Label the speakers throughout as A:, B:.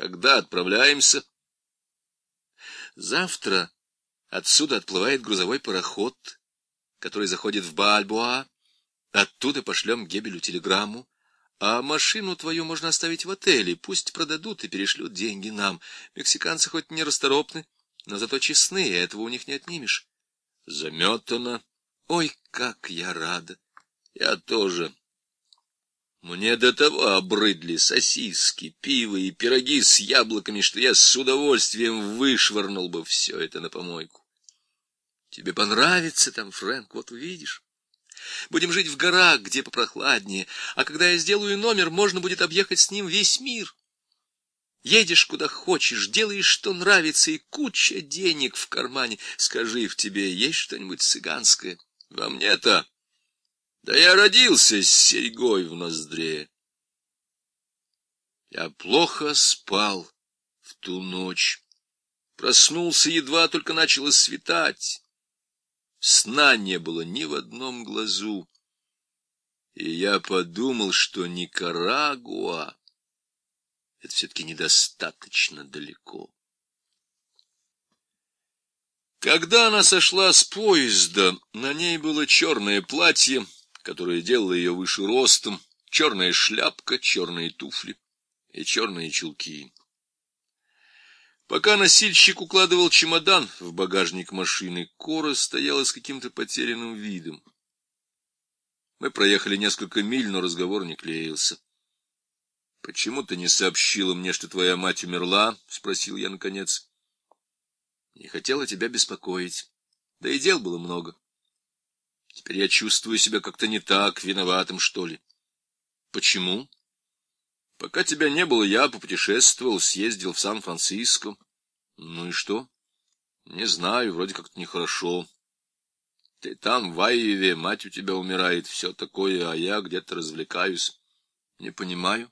A: Когда отправляемся? Завтра отсюда отплывает грузовой пароход, который заходит в Бальбоа. Оттуда пошлем Гебелю телеграмму. А машину твою можно оставить в отеле. Пусть продадут и перешлют деньги нам. Мексиканцы хоть не расторопны, но зато честны, и этого у них не отнимешь. Заметано. Ой, как я рада. Я тоже. Мне до того обрыдли сосиски, пиво и пироги с яблоками, что я с удовольствием вышвырнул бы все это на помойку. Тебе понравится там, Фрэнк, вот увидишь. Будем жить в горах, где попрохладнее, а когда я сделаю номер, можно будет объехать с ним весь мир. Едешь куда хочешь, делаешь, что нравится, и куча денег в кармане. Скажи, в тебе есть что-нибудь цыганское? Во мне-то да я родился с серьгой в ноздре. Я плохо спал в ту ночь. Проснулся, едва только начало светать. Сна не было ни в одном глазу. И я подумал, что Никарагуа — это все-таки недостаточно далеко. Когда она сошла с поезда, на ней было черное платье, которая делала ее выше ростом, черная шляпка, черные туфли и черные чулки. Пока носильщик укладывал чемодан в багажник машины, Кора стояла с каким-то потерянным видом. Мы проехали несколько миль, но разговор не клеился. — Почему ты не сообщила мне, что твоя мать умерла? — спросил я наконец. — Не хотела тебя беспокоить. Да и дел было много. Теперь я чувствую себя как-то не так, виноватым, что ли. Почему? Пока тебя не было, я попутешествовал, съездил в Сан-Франциско. Ну и что? Не знаю, вроде как-то нехорошо. Ты там, в Айеве, мать у тебя умирает, все такое, а я где-то развлекаюсь. Не понимаю.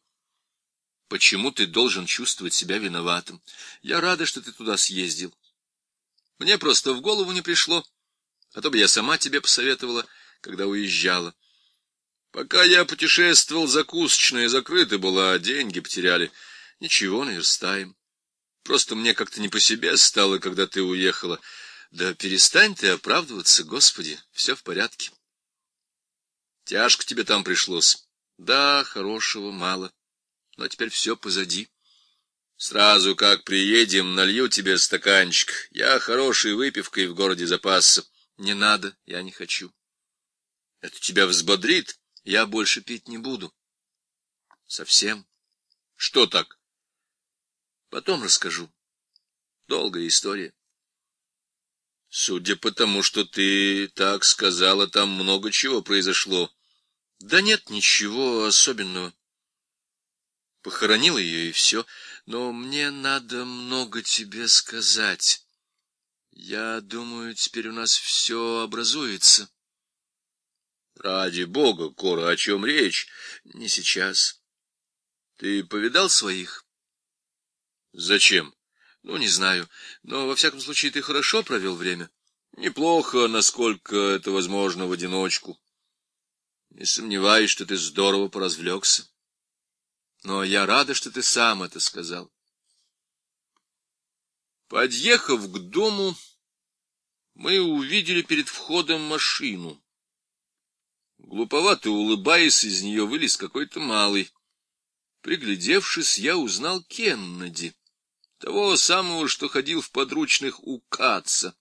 A: Почему ты должен чувствовать себя виноватым? Я рада, что ты туда съездил. Мне просто в голову не пришло. А то бы я сама тебе посоветовала, когда уезжала. Пока я путешествовал, закусочная закрыта была, а деньги потеряли. Ничего, наверстаем. Просто мне как-то не по себе стало, когда ты уехала. Да перестань ты оправдываться, Господи, все в порядке. Тяжко тебе там пришлось. Да, хорошего мало. Но теперь все позади. Сразу как приедем, налью тебе стаканчик. Я хорошей выпивкой в городе запасся. Не надо, я не хочу. Это тебя взбодрит? Я больше пить не буду. Совсем? Что так? Потом расскажу. Долгая история. Судя по тому, что ты так сказала, там много чего произошло. Да нет, ничего особенного. Похоронила ее и все, но мне надо много тебе сказать. Я думаю, теперь у нас все образуется. Ради бога, Кора, о чем речь? Не сейчас. Ты повидал своих? Зачем? Ну, не знаю. Но, во всяком случае, ты хорошо провел время. Неплохо, насколько это возможно в одиночку. Не сомневаюсь, что ты здорово поразвлекся. Но я рада, что ты сам это сказал. Подъехав к дому, мы увидели перед входом машину. Глуповато улыбаясь, из нее вылез какой-то малый. Приглядевшись, я узнал Кеннеди, того самого, что ходил в подручных у Каца.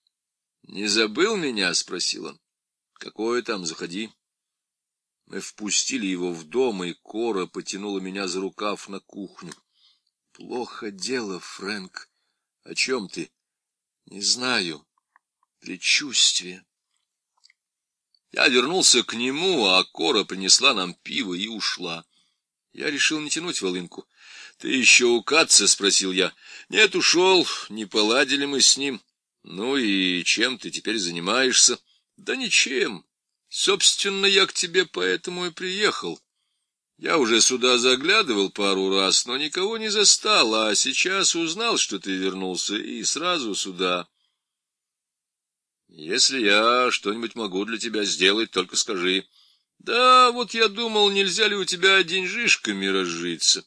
A: — Не забыл меня? — спросил он. — Какое там, заходи. Мы впустили его в дом, и Кора потянула меня за рукав на кухню. — Плохо дело, Фрэнк. О чем ты? — Не знаю предчувствие. Я вернулся к нему, а Кора принесла нам пиво и ушла. Я решил не тянуть волынку. — Ты еще у Катца? — спросил я. — Нет, ушел, не поладили мы с ним. — Ну и чем ты теперь занимаешься? — Да ничем. Собственно, я к тебе поэтому и приехал. Я уже сюда заглядывал пару раз, но никого не застал, а сейчас узнал, что ты вернулся, и сразу сюда. Если я что-нибудь могу для тебя сделать, только скажи. Да, вот я думал, нельзя ли у тебя деньжишками разжиться.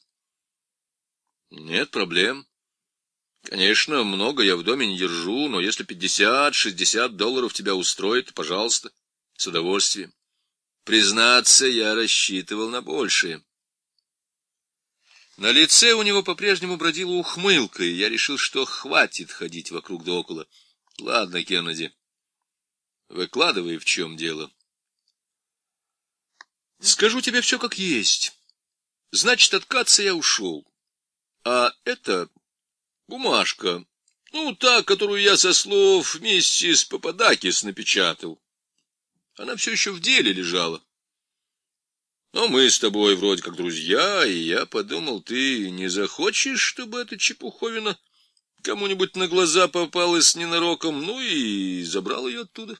A: Нет проблем. Конечно, много я в доме не держу, но если пятьдесят-шестьдесят долларов тебя устроит, пожалуйста, с удовольствием. Признаться, я рассчитывал на большее. На лице у него по-прежнему бродила ухмылка, и я решил, что хватит ходить вокруг да около. Ладно, Кеннеди, выкладывай, в чем дело. Скажу тебе все как есть. Значит, от я ушел. А это бумажка, ну, та, которую я со слов миссис Пападакис напечатал. Она все еще в деле лежала. Но мы с тобой вроде как друзья, и я подумал, ты не захочешь, чтобы эта чепуховина кому-нибудь на глаза попалась ненароком, ну и забрал ее оттуда.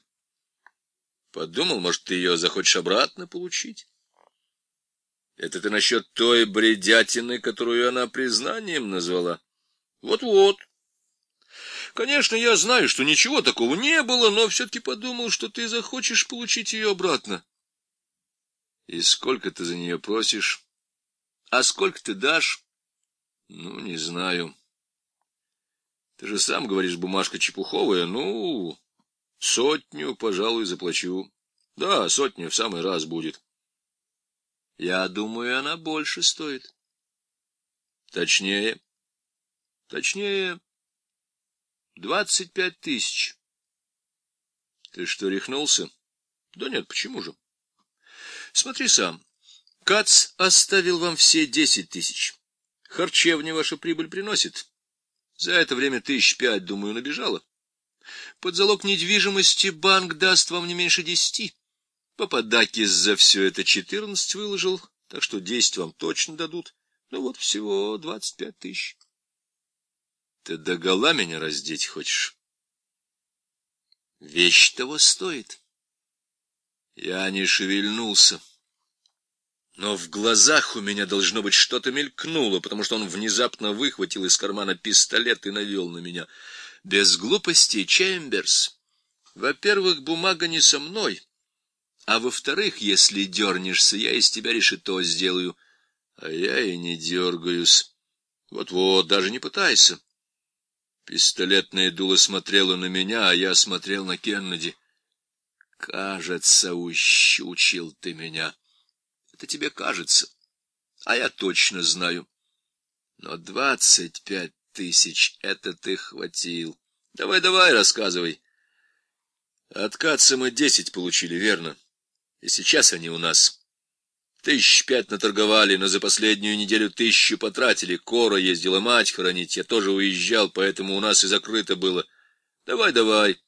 A: Подумал, может, ты ее захочешь обратно получить. Это ты насчет той бредятины, которую она признанием назвала? Вот-вот. Конечно, я знаю, что ничего такого не было, но все-таки подумал, что ты захочешь получить ее обратно. И сколько ты за нее просишь? А сколько ты дашь? Ну, не знаю. Ты же сам говоришь, бумажка чепуховая. Ну, сотню, пожалуй, заплачу. Да, сотню в самый раз будет. Я думаю, она больше стоит. Точнее, точнее, двадцать пять тысяч. Ты что, рехнулся? Да нет, почему же? Смотри сам. Кац оставил вам все десять тысяч. Харчевня ваша прибыль приносит. За это время тысяч пять, думаю, набежало. Под залог недвижимости банк даст вам не меньше десяти. Пападакис за все это четырнадцать выложил, так что десять вам точно дадут. Ну вот всего двадцать пять тысяч. Ты догола меня раздеть хочешь? Вещь того стоит. Я не шевельнулся. Но в глазах у меня должно быть что-то мелькнуло, потому что он внезапно выхватил из кармана пистолет и навел на меня. Без глупости, Чемберс. Во-первых, бумага не со мной. А во-вторых, если дернешься, я из тебя решето сделаю. А я и не дергаюсь. Вот-вот, даже не пытайся. Пистолетное дуло смотрело на меня, а я смотрел на Кеннеди. Кажется, ущучил ты меня. Это тебе кажется, а я точно знаю. Но двадцать пять тысяч — это ты хватил. Давай, давай, рассказывай. От Катца мы десять получили, верно? И сейчас они у нас. Тысяч пять наторговали, но за последнюю неделю тысячу потратили. Кора ездила мать хоронить, я тоже уезжал, поэтому у нас и закрыто было. Давай, давай.